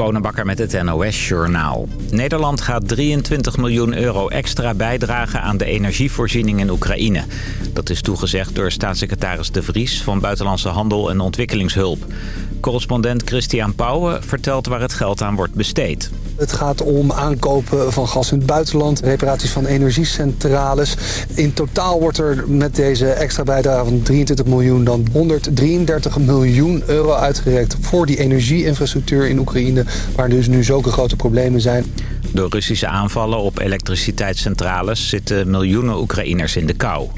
Bonenbakker met het NOS Journaal. Nederland gaat 23 miljoen euro extra bijdragen aan de energievoorziening in Oekraïne. Dat is toegezegd door staatssecretaris De Vries van Buitenlandse Handel en Ontwikkelingshulp. Correspondent Christian Pauwen vertelt waar het geld aan wordt besteed. Het gaat om aankopen van gas in het buitenland, reparaties van energiecentrales. In totaal wordt er met deze extra bijdrage van 23 miljoen dan 133 miljoen euro uitgereikt voor die energieinfrastructuur in Oekraïne, waar dus nu zulke grote problemen zijn. Door Russische aanvallen op elektriciteitscentrales zitten miljoenen Oekraïners in de kou.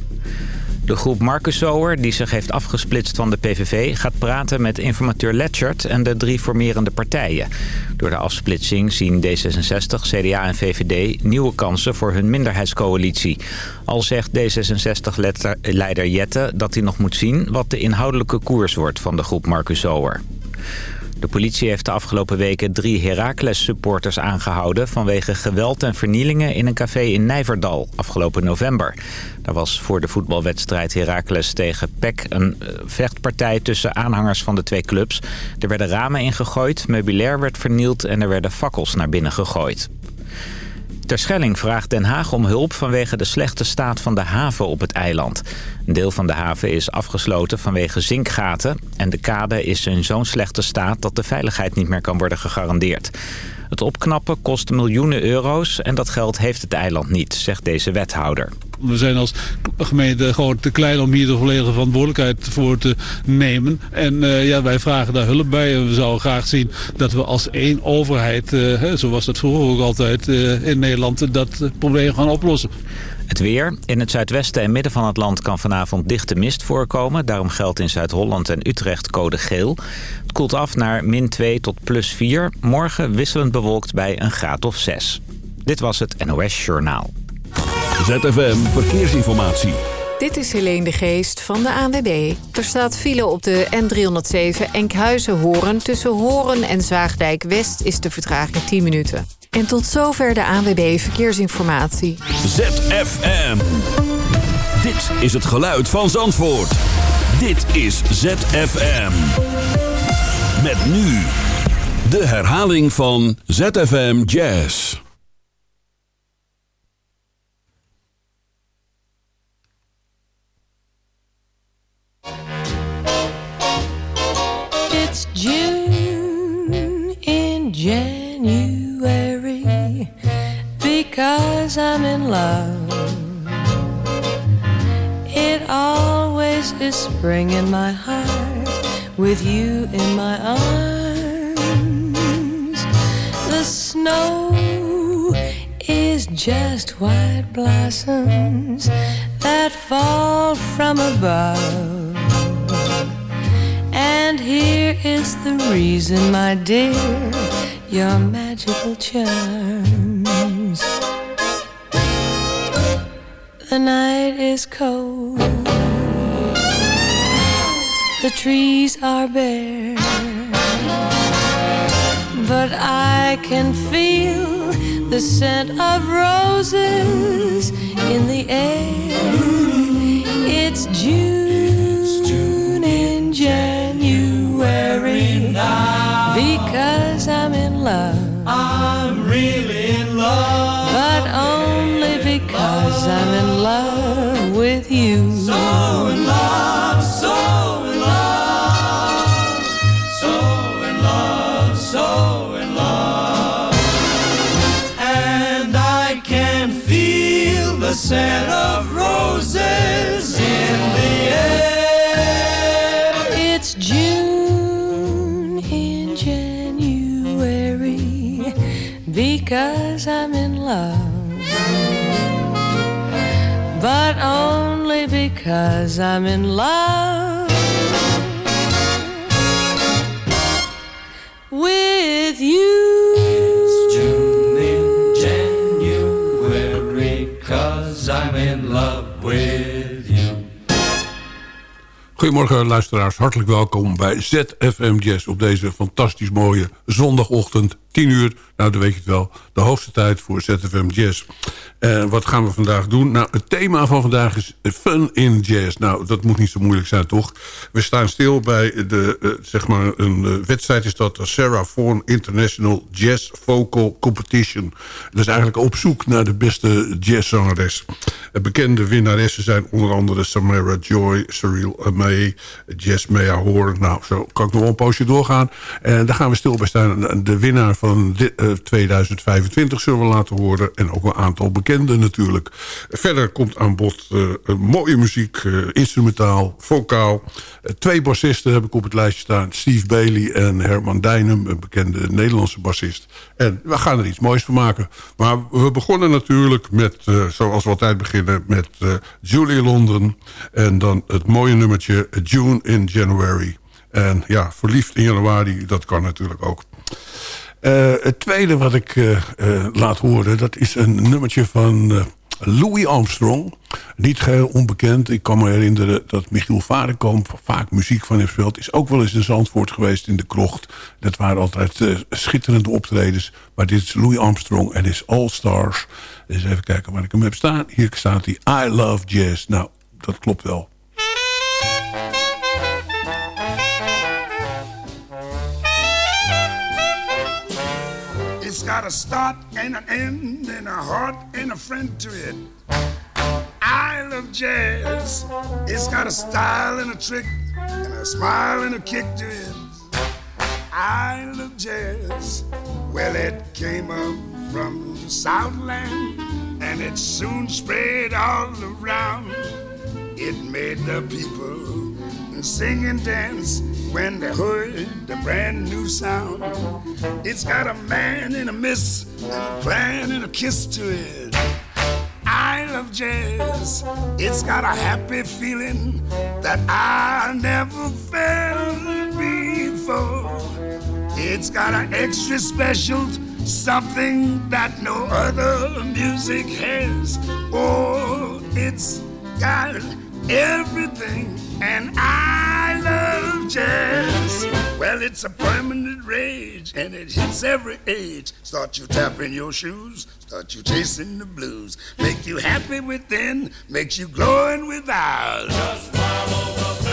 De groep Marcus Zoer, die zich heeft afgesplitst van de PVV... gaat praten met informateur Letchert en de drie formerende partijen. Door de afsplitsing zien D66, CDA en VVD nieuwe kansen voor hun minderheidscoalitie. Al zegt D66-leider Jette dat hij nog moet zien... wat de inhoudelijke koers wordt van de groep Marcus Zoer. De politie heeft de afgelopen weken drie Heracles-supporters aangehouden... vanwege geweld en vernielingen in een café in Nijverdal afgelopen november. Daar was voor de voetbalwedstrijd Heracles tegen PEC een eh, vechtpartij tussen aanhangers van de twee clubs. Er werden ramen ingegooid, meubilair werd vernield en er werden fakkels naar binnen gegooid. Terschelling vraagt Den Haag om hulp vanwege de slechte staat van de haven op het eiland. Een deel van de haven is afgesloten vanwege zinkgaten... en de kade is in zo'n slechte staat dat de veiligheid niet meer kan worden gegarandeerd. Het opknappen kost miljoenen euro's en dat geld heeft het eiland niet, zegt deze wethouder. We zijn als gemeente gewoon te klein om hier de volledige verantwoordelijkheid voor te nemen. En uh, ja, wij vragen daar hulp bij. En we zouden graag zien dat we als één overheid, uh, zo was dat vroeger ook altijd uh, in Nederland, dat probleem gaan oplossen. Het weer. In het zuidwesten en midden van het land kan vanavond dichte mist voorkomen. Daarom geldt in Zuid-Holland en Utrecht code geel. Het koelt af naar min 2 tot plus 4. Morgen wisselend bewolkt bij een graad of 6. Dit was het NOS Journaal. ZFM Verkeersinformatie. Dit is Helene de Geest van de ANWB. Er staat file op de N307 Enkhuizen-Horen. Tussen Horen en Zaagdijk-West is de vertraging 10 minuten. En tot zover de ANWB Verkeersinformatie. ZFM. Dit is het geluid van Zandvoort. Dit is ZFM. Met nu de herhaling van ZFM Jazz. It's June because I'm in love. It always is spring in my heart with you in my arms. The snow is just white blossoms that fall from above. And here is the reason, my dear, your magical charms. The night is cold, the trees are bare, but I can feel the scent of roses in the air. It's June in January because I'm in love. With you. Because I'm in love with you. June in January, cause I'm in love with you. Goedemorgen luisteraars, hartelijk welkom bij ZFM Jazz op deze fantastisch mooie zondagochtend 10 uur, nou dan weet je het wel, de hoogste tijd voor ZFM Jazz. En wat gaan we vandaag doen? Nou, het thema van vandaag is fun in jazz. Nou, dat moet niet zo moeilijk zijn, toch? We staan stil bij de, uh, zeg maar, een uh, wedstrijd is dat de Sarah Vaughan International Jazz Vocal Competition. Dat is eigenlijk op zoek naar de beste jazzzangeres. Bekende winnaressen zijn onder andere Samara Joy, Cyril May, Jazz Mea Hoor. Nou, zo kan ik nog wel een poosje doorgaan. En daar gaan we stil bij staan. De winnaar van uh, 2025 zullen we laten horen. En ook een aantal bekenden natuurlijk. Verder komt aan bod uh, mooie muziek, uh, instrumentaal, vocaal. Twee bassisten heb ik op het lijstje staan. Steve Bailey en Herman Dijnem, een bekende Nederlandse bassist. En we gaan er iets moois van maken. Maar we begonnen natuurlijk met, zoals we altijd beginnen, met Julie London. En dan het mooie nummertje June in January. En ja, verliefd in januari, dat kan natuurlijk ook. Uh, het tweede wat ik uh, uh, laat horen, dat is een nummertje van Louis Armstrong. Niet geheel onbekend. Ik kan me herinneren dat Michiel Varenkamp vaak muziek van heeft gespeeld. Is ook wel eens in Zandvoort geweest in de krocht. Dat waren altijd schitterende optredens. Maar dit is Louis Armstrong en is All Stars. Dus even kijken waar ik hem heb staan. Hier staat hij I Love Jazz. Nou, dat klopt wel. It's got a start and an end and a heart and a friend to it. I love jazz. It's got a style and a trick and a smile and a kick to it. I love jazz. Well, it came up from the Southland and it soon spread all around. It made the people sing and dance when they heard the brand new sound. It's got a man and a miss and a plan and a kiss to it. I love jazz. It's got a happy feeling that I never felt before. It's got an extra special something that no other music has. Oh, it's got everything and I love jazz. Well, it's a permanent rage, and it hits every age. Start you tapping your shoes, start you chasing the blues. Make you happy within, makes you glowing without. Just follow the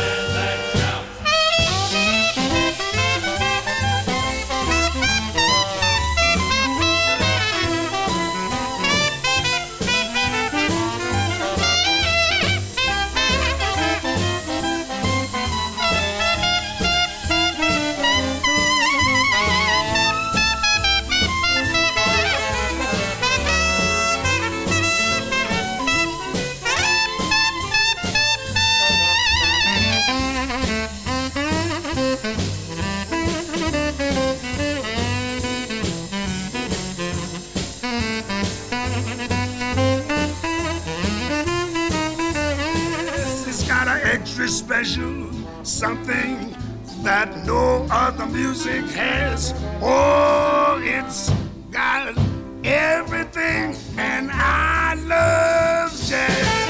music has. Oh, it's got everything, and I love jazz.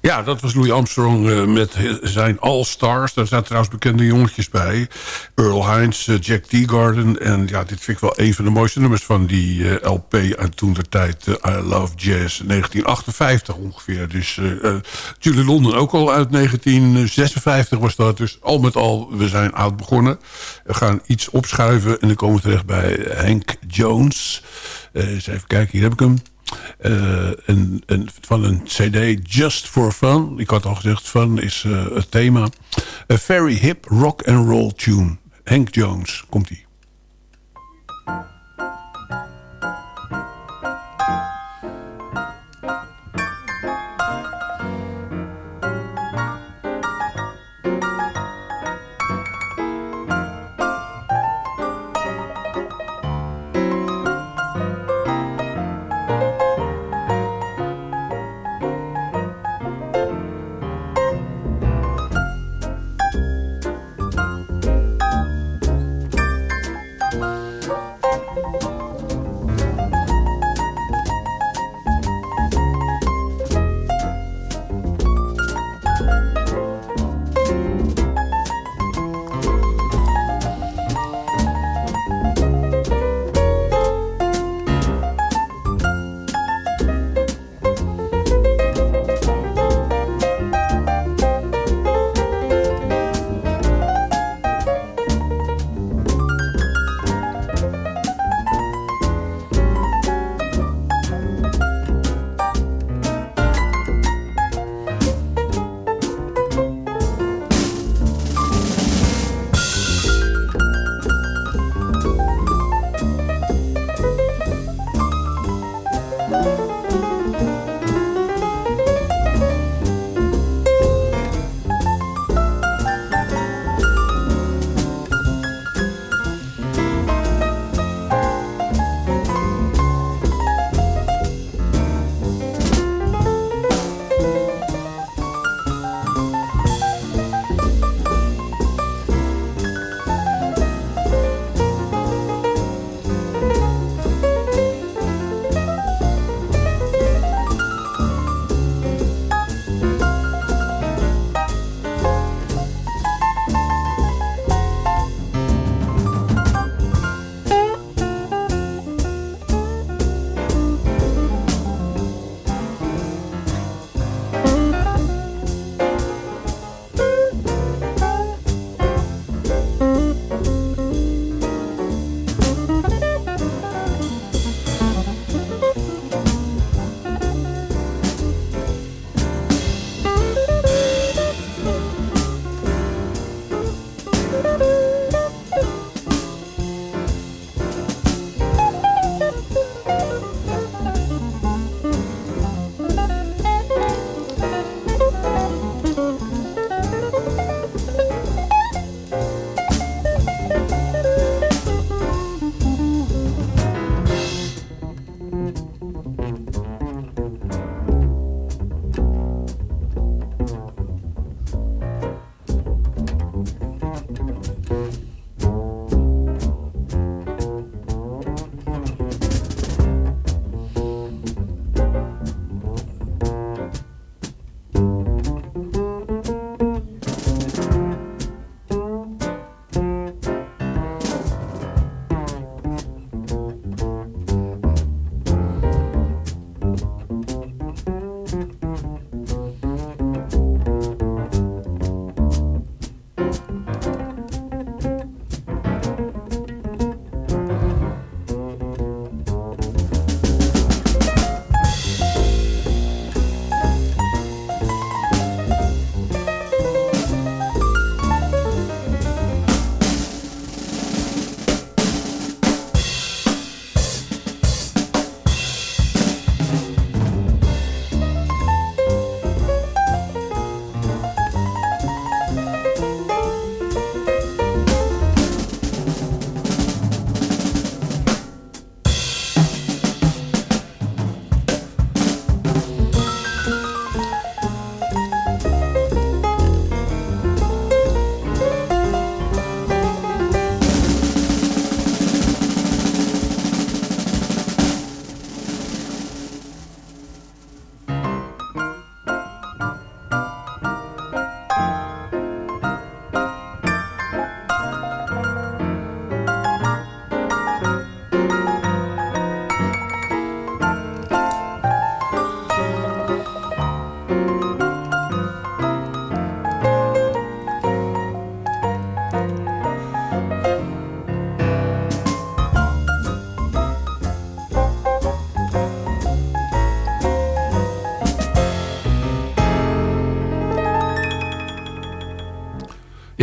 Ja, dat was Louis Armstrong uh, met zijn All-Stars. Daar zaten trouwens bekende jongetjes bij. Earl Hines, uh, Jack Teagarden. En ja, dit vind ik wel een van de mooiste nummers van die uh, LP uit toen der tijd. I Love Jazz, 1958 ongeveer. Dus Julie London ook al uit 1956 was dat. Dus al met al, we zijn oud begonnen. We gaan iets opschuiven en dan komen we terecht bij Hank Jones. eens even kijken, hier heb ik hem. Een, een, van een cd Just for Fun. Ik had al gezegd, fun is het thema. A very hip rock and roll tune. Hank Jones, komt-ie.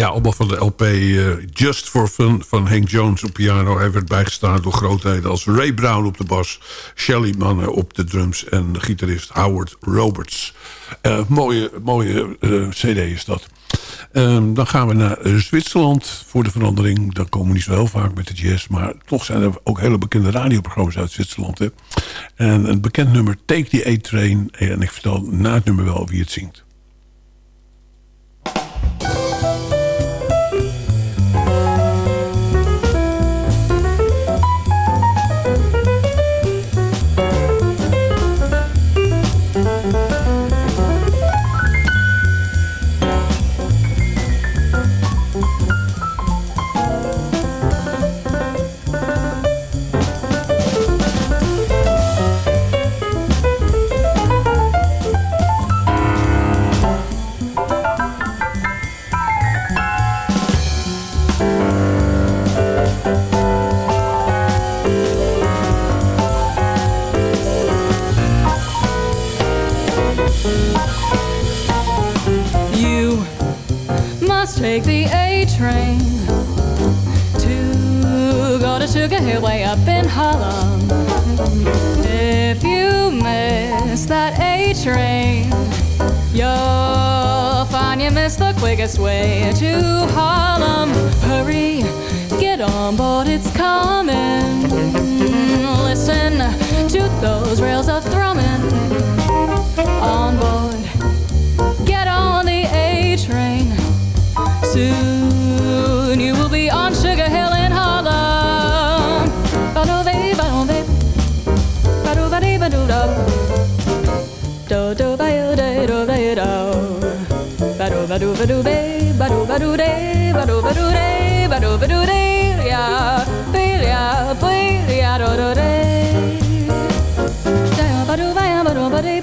Ja, allemaal van de LP eh, Just for Fun van Hank Jones op piano. Hij werd bijgestaan door grootheden als Ray Brown op de bas... Shelly Manne op de drums en gitarist Howard Roberts. Uh, mooie mooie uh, cd is dat. Um, dan gaan we naar Zwitserland voor de verandering. Dan komen we niet zo heel vaak met de jazz. Maar toch zijn er ook hele bekende radioprogramma's uit Zwitserland. Hè? En een bekend nummer, Take the A-Train. En ik vertel na het nummer wel wie het zingt. Train to go to Sugar Hill way up in Harlem. If you miss that A train, you'll find you missed the quickest way to Harlem. Hurry, get on board, it's coming. Listen to those rails a thrumming on board. Get on the A train. Soon do do ba yo de do ba yo do ba do ba do ba do be ba do ba do de ba do ba do de ba do ba do de ya be ya be ya do do de da ya ba do ba ya ba do ba de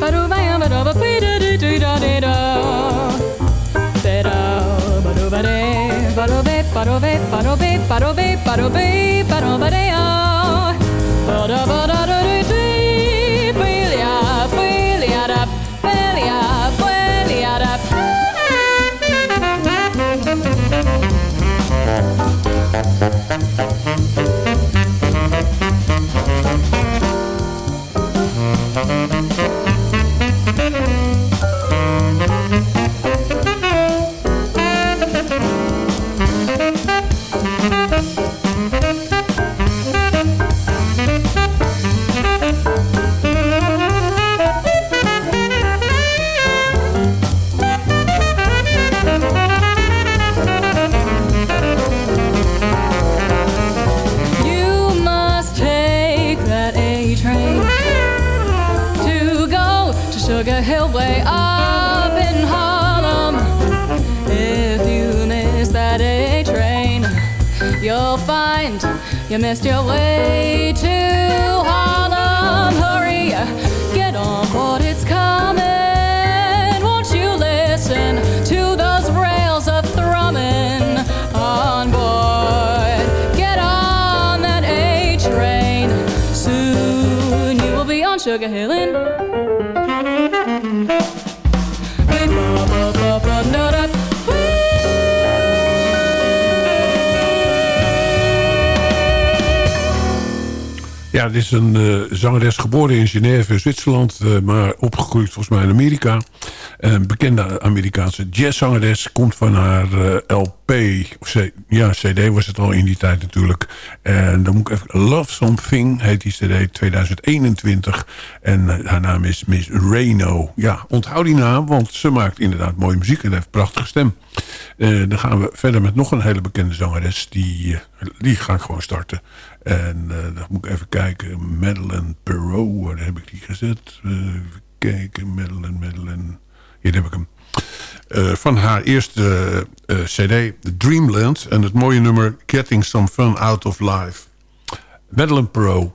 ba do ba ya ba do ba be do do do do de do be do ba do ba de ba do be ba do be ba do be ba do be ba do be ba do ba de ya ba do ba You Ja, dit is een uh, zangeres geboren in Genève, Zwitserland... Uh, maar opgegroeid volgens mij in Amerika. Een bekende Amerikaanse jazzzangeres. Komt van haar LP, ja, CD was het al in die tijd natuurlijk. En dan moet ik even... Love Something heet die CD 2021. En haar naam is Miss Reno. Ja, onthoud die naam, want ze maakt inderdaad mooie muziek... en heeft een prachtige stem. dan gaan we verder met nog een hele bekende zangeres. Die, die ga ik gewoon starten. En uh, dan moet ik even kijken. Madeleine Perrault, waar heb ik die gezet? Uh, even kijken, Madeleine, Madeleine. Hier heb ik hem. Uh, van haar eerste cd, Dreamland. En het mooie nummer Getting Some Fun Out of Life. Madeleine Perrault.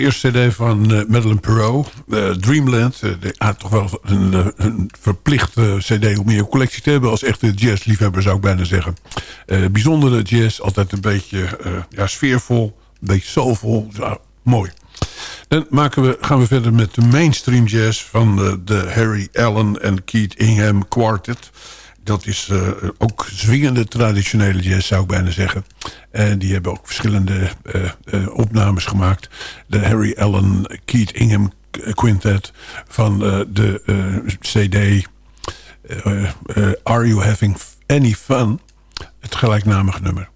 Eerste cd van uh, Madeleine Perrault. eh, Dreamland. eh, de, ah, toch wel een, een verplichte cd om in je collectie te hebben... als echte jazzliefhebber zou ik bijna zeggen. Bijzondere jazz, altijd een beetje ja, sfeervol. Een beetje soulvol. Mooi. Dan maken we, gaan we verder met de mainstream jazz... van de Harry Allen en Keith Ingham Quartet... Dat is eh, ook zwingende traditionele jazz, zou ik bijna zeggen. En die hebben ook verschillende eh, eh, opnames gemaakt. De Harry Allen Keith Ingham Quintet van de CD Are You Having Any Fun? Het gelijknamige nummer.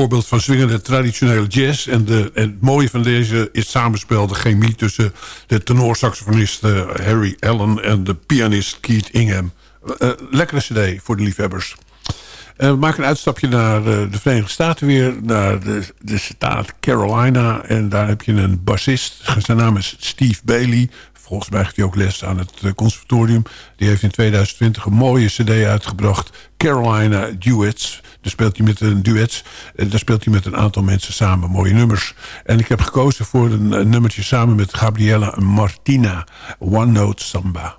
Voorbeeld van swingende traditionele jazz. En, de, en het mooie van deze is samenspel, de chemie... tussen de tenorsaxofonist eh, Harry Allen en de pianist Keith Ingham. Eh, lekkere cd voor de liefhebbers. Eh, we maken een uitstapje naar eh, de Verenigde Staten weer. Naar de, de staat Carolina. En daar heb je een bassist. Zijn naam is Steve Bailey. Volgens mij heeft hij ook les aan het eh, conservatorium. Die heeft in 2020 een mooie cd uitgebracht. Carolina Duets. Daar speelt hij met een duets. Daar speelt hij met een aantal mensen samen. Mooie nummers. En ik heb gekozen voor een, een nummertje samen met Gabriella Martina. One Note Samba.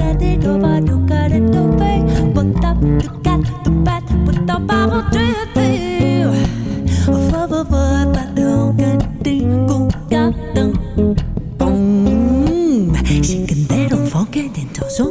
ta đi đô ba đô ca đến đô bê bằng tập đô cát đô bát bằng tập ba hô trê tê vơ vơ vơ ta đô ca đi cùng cá tăng bông xin kinh tế đồng phó kế điện thổ số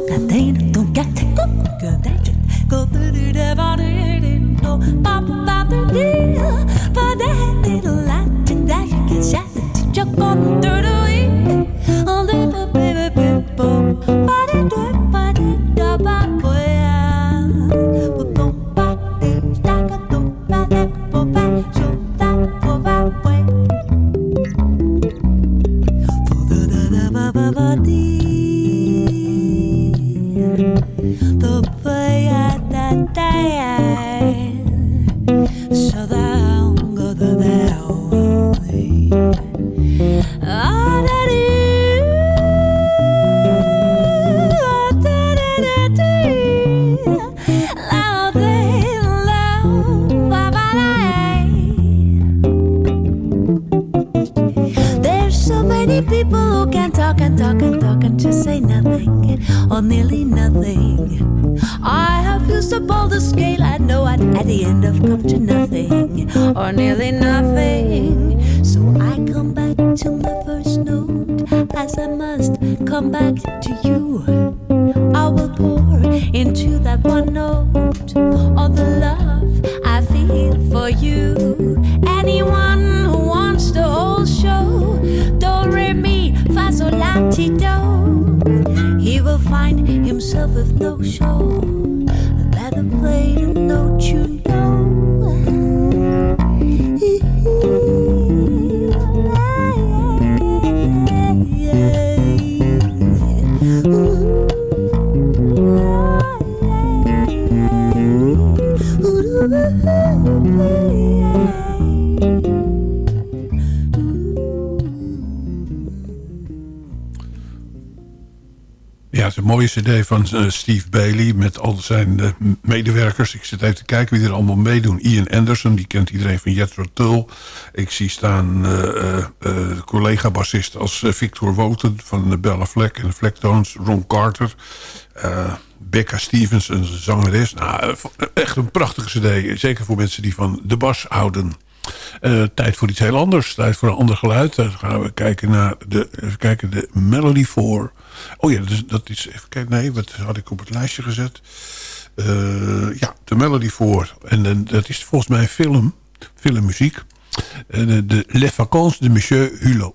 or nearly nothing. So I come back to my first note as I must come back to you. I will pour into that one note all the love I feel for you. Anyone who wants the whole show, do re mi fa sol la ti do, he will find himself with no show. Better play the note you mooie cd van eh, Steve Bailey met al zijn eh, medewerkers. Ik zit even te kijken wie er allemaal meedoen. Ian Anderson, die kent iedereen van Jethro Tull. Ik zie staan eh, collega-bassist als Victor Woten van Bella Fleck en de Flecktones. Ron Carter. Becca Stevens, een zangeres. Nou, echt een prachtige cd. Zeker voor mensen die van de bas houden. Uh, tijd voor iets heel anders. Tijd voor een ander geluid. Dan gaan we kijken naar de, kijken, de Melody 4. Oh ja, dus dat is... Even kijken, nee, wat had ik op het lijstje gezet? Uh, ja, de Melody 4. En, en dat is volgens mij film, filmmuziek. Uh, de Les Vacances de Monsieur Hulot.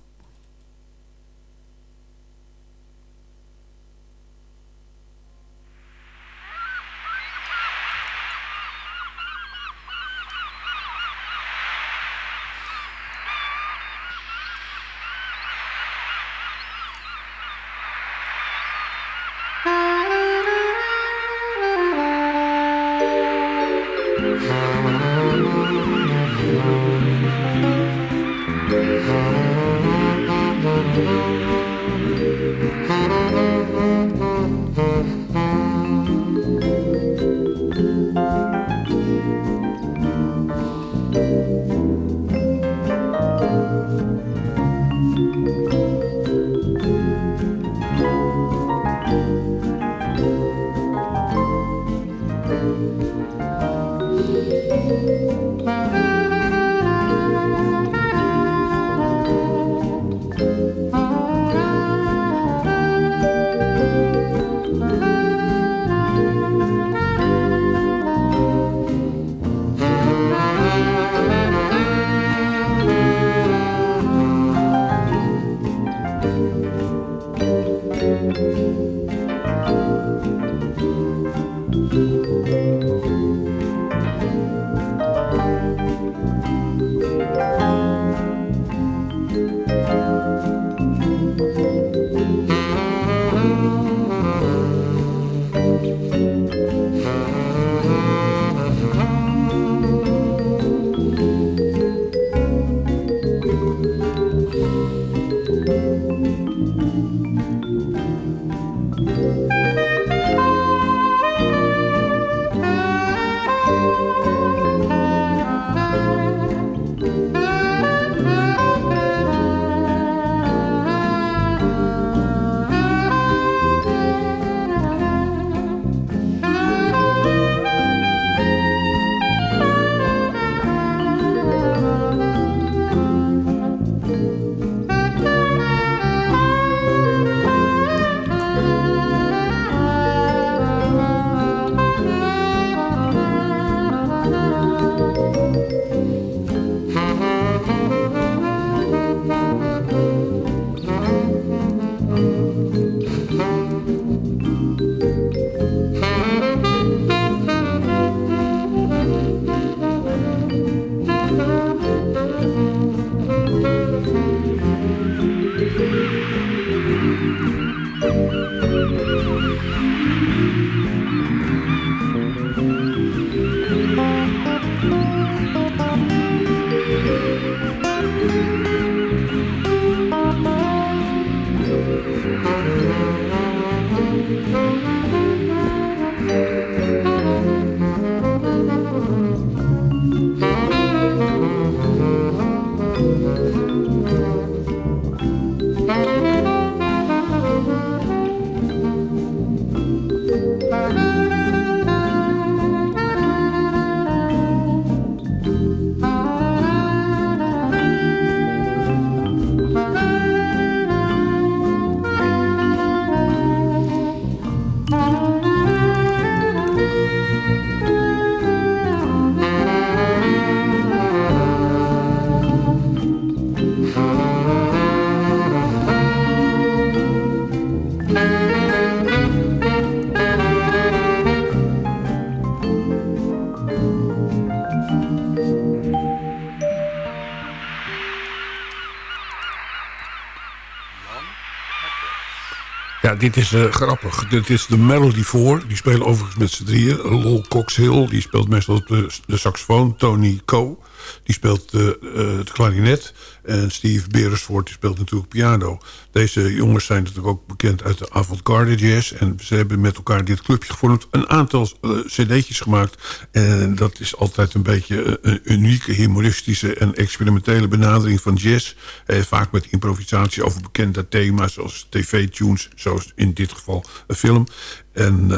Dit is eh, grappig. Dit is de Melody 4. Die spelen overigens met z'n drieën. Lol Cox Hill, die speelt meestal op de, de saxofoon. Tony Coe, die speelt uh, uh, het klarinet. En Steve Beresford, die speelt natuurlijk piano. Deze jongens zijn natuurlijk ook bekend uit de avant-garde jazz. En ze hebben met elkaar dit clubje gevormd. Een aantal uh, cd'tjes gemaakt. En dat is altijd een beetje een unieke, humoristische en experimentele benadering van jazz. Eh, vaak met improvisatie over bekende thema's zoals tv-tunes. Zoals in dit geval een film. En,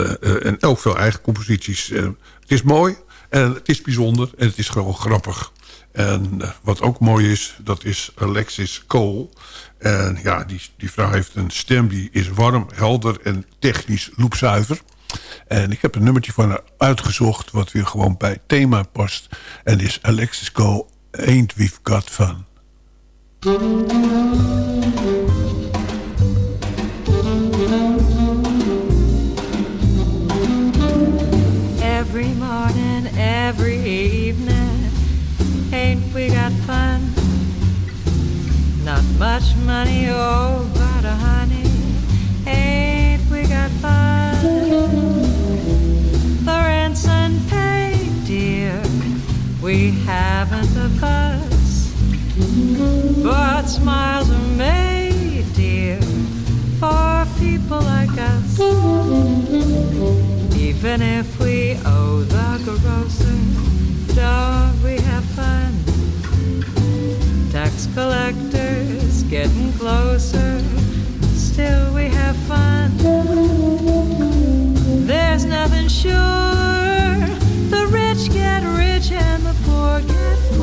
en ook veel eigen composities. het is mooi en het is bijzonder en het is gewoon grappig. En wat ook mooi is, dat is Alexis Cole. En ja, die, die vrouw heeft een stem die is warm, helder en technisch loepzuiver. En ik heb een nummertje van haar uitgezocht... wat weer gewoon bij het thema past. En is Alexis Cole, Ain't We've Got Fun. Every morning, every Not much money, oh, but a honey Ain't we got fun? The rent's unpaid, dear We haven't the fuss But smiles are made, dear For people like us Even if we owe the grocer Don't we have fun? Tax collectors getting closer. Still we have fun. There's nothing sure. The rich get rich and the poor get poorer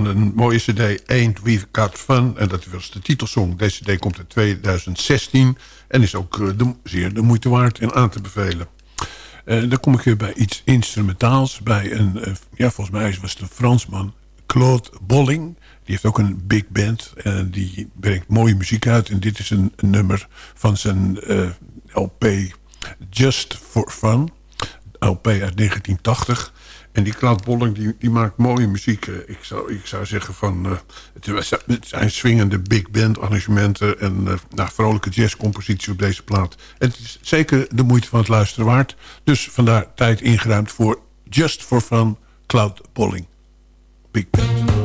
een mooie cd Ain't We've Got Fun. En dat was de titelsong. Deze cd komt uit 2016 en is ook eh, zeer de moeite waard en aan te bevelen. Eh, dan kom ik weer bij iets instrumentaals. Bij een, eh, ja, volgens mij was het een Fransman, Claude Bolling. Die heeft ook een big band en die brengt mooie muziek uit. En dit is een nummer van zijn LP Just for Fun. LP uit 1980. En die Claude Bolling die, die maakt mooie muziek. Eh, Ik zou, ik zou zeggen van... eh, het, zijn swingende big band arrangementen... en eh, nou, vrolijke jazzcompositie op deze plaat. Het is zeker de moeite van het luisteren waard. Dus vandaar tijd ingeruimd voor Just for Fun Cloud Bolling. Big band.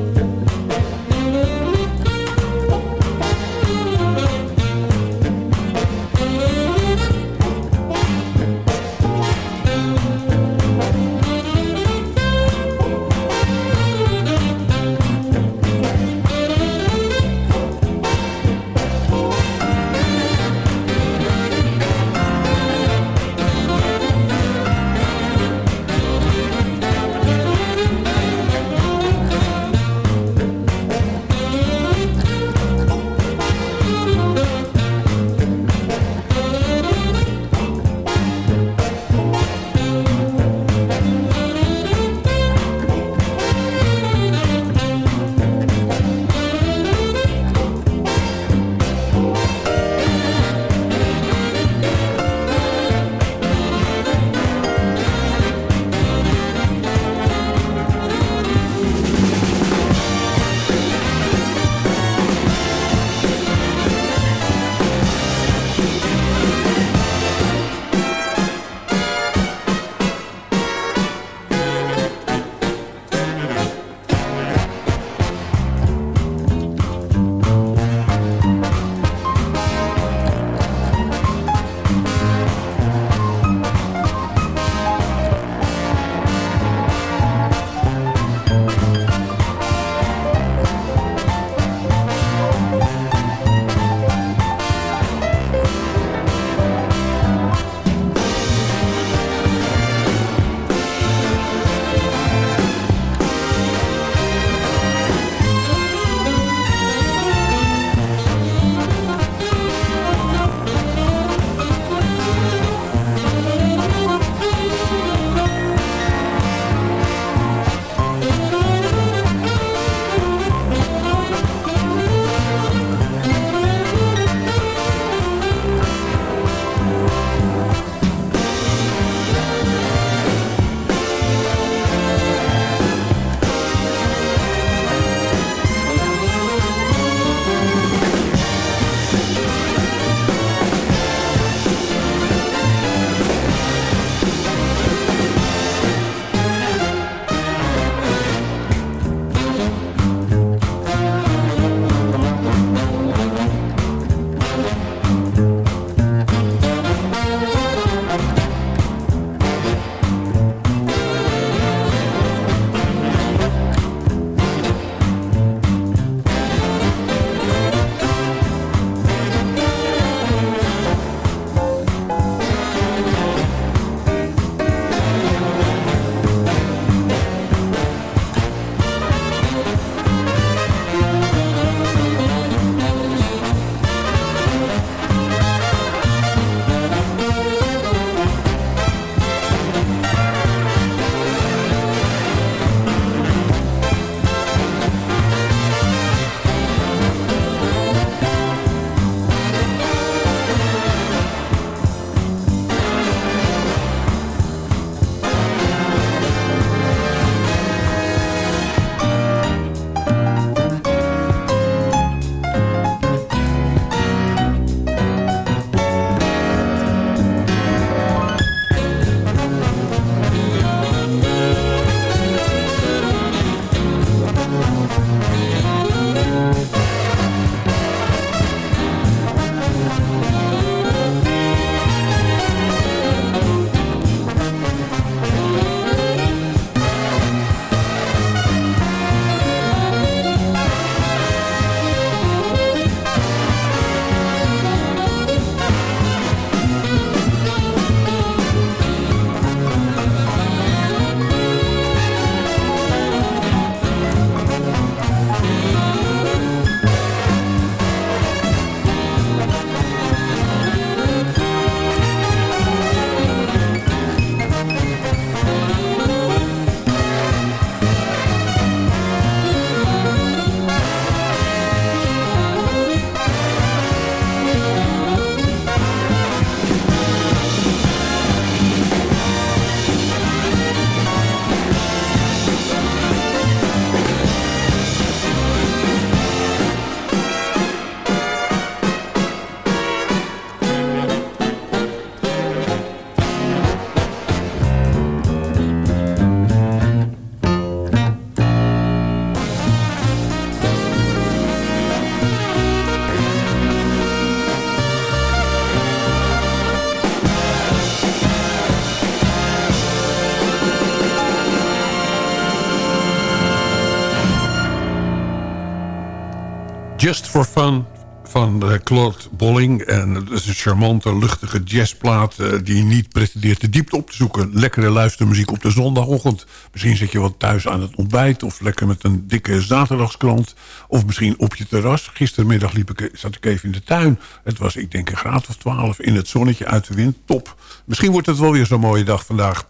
Just for Fun van eh, Claude Bolling. En dat is een charmante, luchtige jazzplaat... eh, die niet pretendeert de diepte op te zoeken. Lekkere luistermuziek op de zondagochtend. Misschien zit je wat thuis aan het ontbijt... of lekker met een dikke zaterdagskrant. Of misschien op je terras. Gistermiddag liep ik, zat ik even in de tuin. Het was, ik denk, een graad of twaalf in het zonnetje uit de wind. Top. Misschien wordt het wel weer zo'n mooie dag vandaag.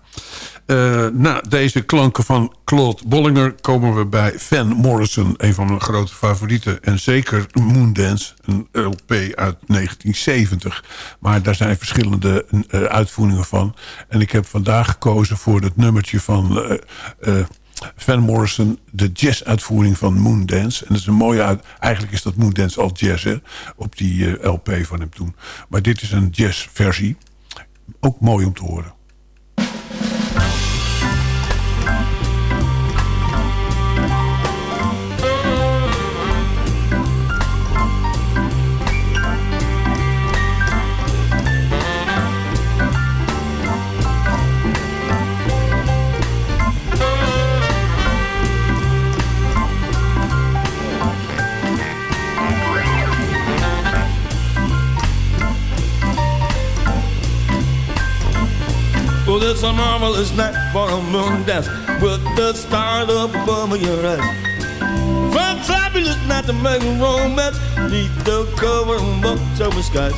Eh, na deze klanken van Claude Bollinger komen we bij Van Morrison. Een van mijn grote favorieten. En zeker Moondance, een LP uit 1970. Maar daar zijn verschillende eh, uitvoeringen van. En ik heb vandaag gekozen voor het nummertje van... eh, Van Morrison, de jazz-uitvoering van Moondance. En dat is een mooie uit. Eigenlijk is dat Moondance al jazz, hè? Op die LP van hem toen. Maar dit is een jazzversie. Ook mooi om te horen. It's a marvelous night for a moon dance with the stars above your eyes. From fabulous night to make romance neath the cover of October skies.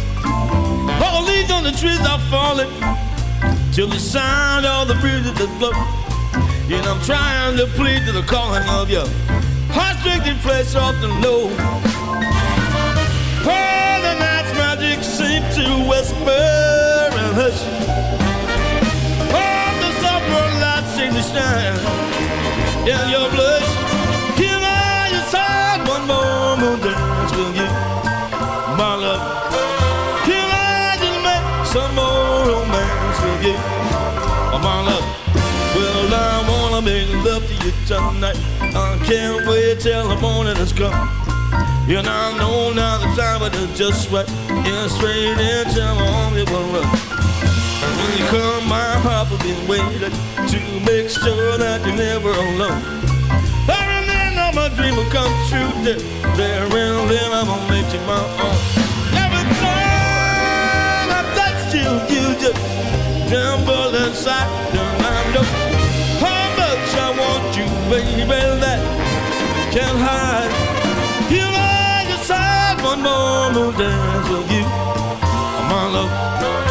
All the leaves on the trees are falling till the sound of the breezes that blow. And I'm trying to plead to the calling of your heart-stricken place off the low. Oh, the night's magic seems to whisper and hush. Seems in your blush. Can I have one more moon dance with you, my love? Can I just make some more romance with you, oh, my love? Well, I wanna make love to you tonight. I can't wait till the morning has come. And I know now the time is just right. And straight into my arms it will run. When you come, my heart will be waiting to make sure that you're never alone. Every night, all my dream will come true. There, and then I'm gonna make you my own. Every time I touch you, you just tremble inside. And I know how much I want you, baby. That can't hide. You I just had one more dance with you, my love.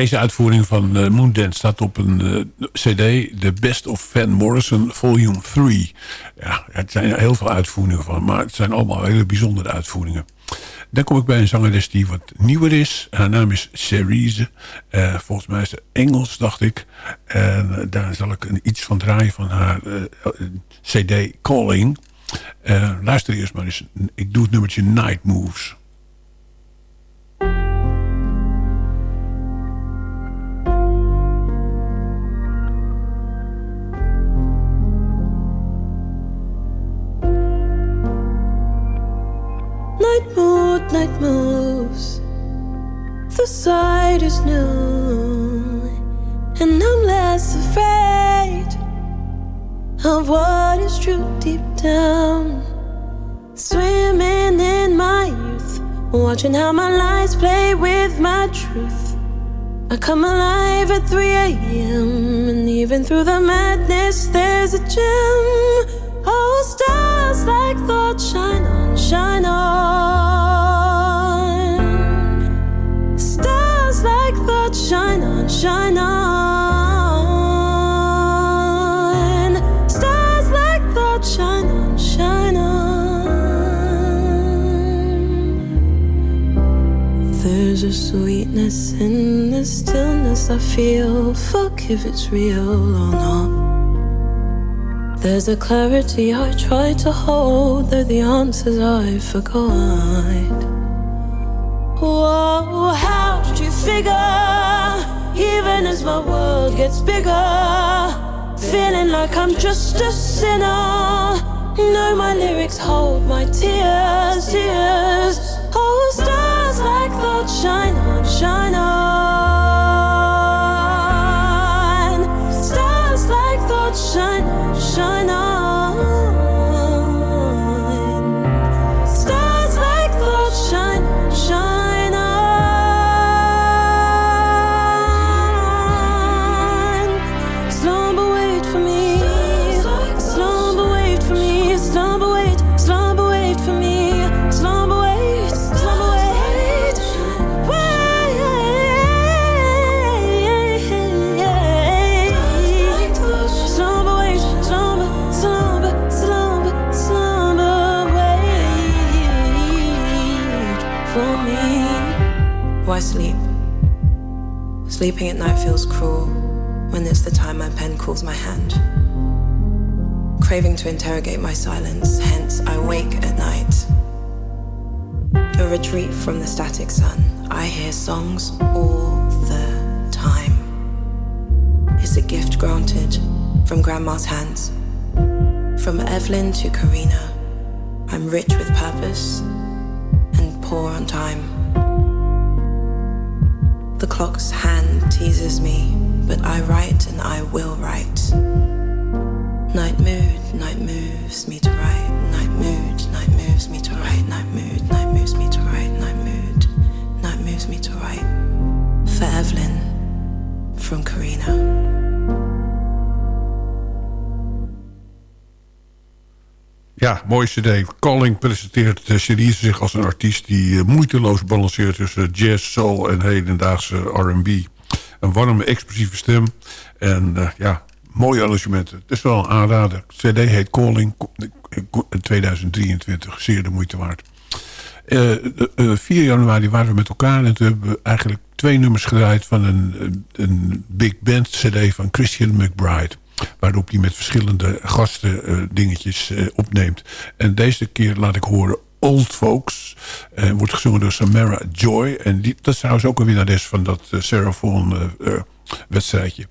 Deze uitvoering van uh, Moondance staat op een uh, cd. The Best of Van Morrison Volume 3. Ja, het zijn heel veel uitvoeringen van. Maar het zijn allemaal hele bijzondere uitvoeringen. Dan kom ik bij een zangeres die wat nieuwer is. Haar naam is Cerise. Uh, volgens mij is ze Engels, dacht ik. En daar zal ik een, iets van draaien van haar cd Calling. luister eerst maar eens. Ik doe het nummertje Night Moves. Sight is new, and I'm less afraid of what is true deep down. Swimming in my youth, watching how my lies play with my truth. I come alive at 3 a.m., and even through the madness, there's a gem. Oh, stars like thought shine on, shine on. Shine on. Stars like thought shine on, shine on. There's a sweetness in the stillness I feel. Fuck if it's real or not. There's a clarity I try to hold, though the answers I forgot. Whoa, how did you figure? Even as my world gets bigger, feeling like I'm just a sinner. No, my lyrics hold my tears, tears. Oh, stars like that shine on, shine on. Sleeping at night feels cruel when it's the time my pen calls my hand. Craving to interrogate my silence, hence I wake at night. A retreat from the static sun. I hear songs all the time. It's a gift granted from grandma's hands. From Evelyn to Karina, I'm rich with purpose and poor on time. The clock's hand teases me, but I write and I will write. Night mood, night moves me to write. Night mood, night moves me to write. Night mood, night moves me to write. Night mood, night moves me to write. For Evelyn, from Karina. Ja, mooie cd. Calling presenteert uh, Cherise zich als een artiest... die uh, moeiteloos balanceert tussen jazz, soul en hedendaagse R&B. Een warme, expressieve stem. En uh, ja, mooie arrangementen. Het is wel een aanrader. De cd heet Calling 2023. Zeer de moeite waard. 4 januari waren we met elkaar... en toen hebben we eigenlijk twee nummers gedraaid... van een, een big band cd van Christian McBride waarop hij met verschillende gasten uh, dingetjes uh, opneemt. En deze keer laat ik horen Old Folks. Uh, wordt gezongen door Samara Joy. En die, dat is trouwens ook een winnares van dat uh, wedstrijdje.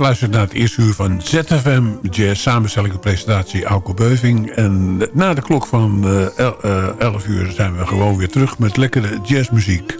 geluisterd naar het eerste uur van ZFM Jazz. Samenstelling presentatie Alko Beuving. En na de klok van eh, 11 eh, uur zijn we gewoon weer terug met lekkere jazzmuziek.